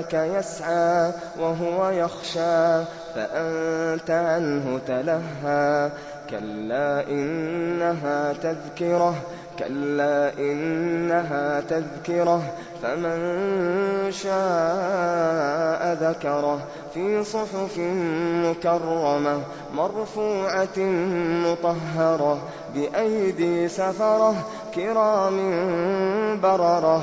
جاءك يسعى وهو يخشى فأنت عنه تلهى كلا إنها تذكرة كلا إنها تذكرة فمن شاء ذكره في صحف مكرمة مرفوعة مطهرة بأيدي سفرة كرام بررة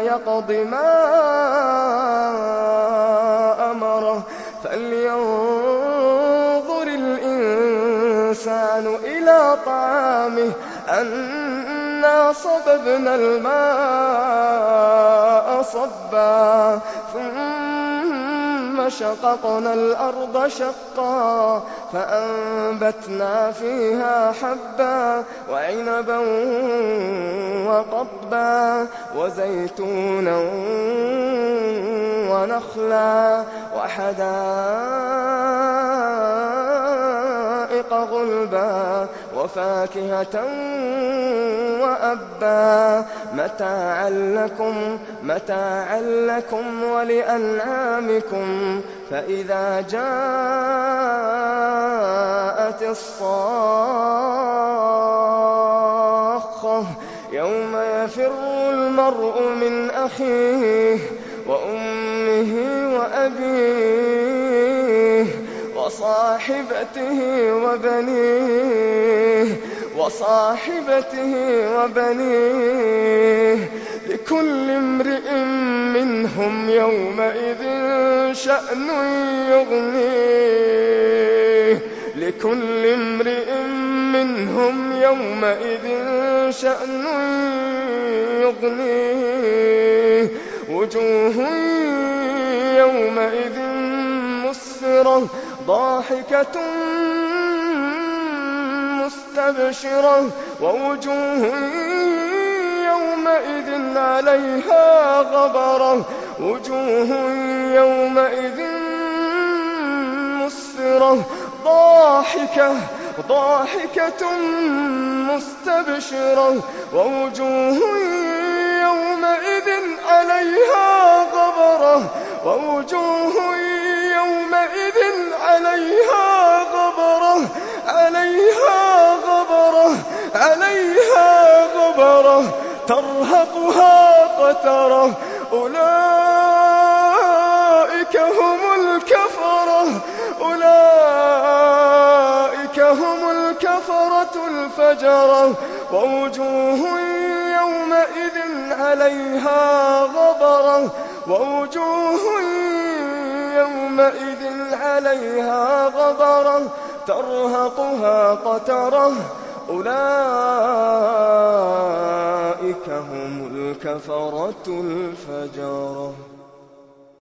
يقض ما أمره. فلينظر الإنسان إلى طعامه. أنا صببنا الماء صبا. ثم شققنا الأرض شقا. فأنبتنا فيها حبا وعنبا وقضبا وزيتونا ونخلا وحدائق غلبا وفاكهة وأبا. متاعا لكم متاعا لكم ولأنعامكم. فإذا جاءت الصاخة يوم يفر المرء من أخيه وأمه وأبيه وصاحبته وبنيه وصاحبته وبنيه لكل امرئ منهم يومئذ شأن يغنيه لكل امرئ منهم يومئذ شأن يغنيه. وجوه يومئذ مسفرة ضاحكة مستبشرة. ووجوه يومئذ عليها غبرة. وجوه يومئذ مسفرة ضاحكة ضاحكة مستبشرة ووجوه يومئذ عليها غبرة ووجوه يومئذ عليها غبرة عليها غبرة عليها غبرة ترهقها قترة. أولئك هم هم الكفرة الفجرة ووجوه يومئذ عليها غبرة ووجوه يومئذ عليها غبرة ترهقها قترة أولئك هم الكفرة الفجرة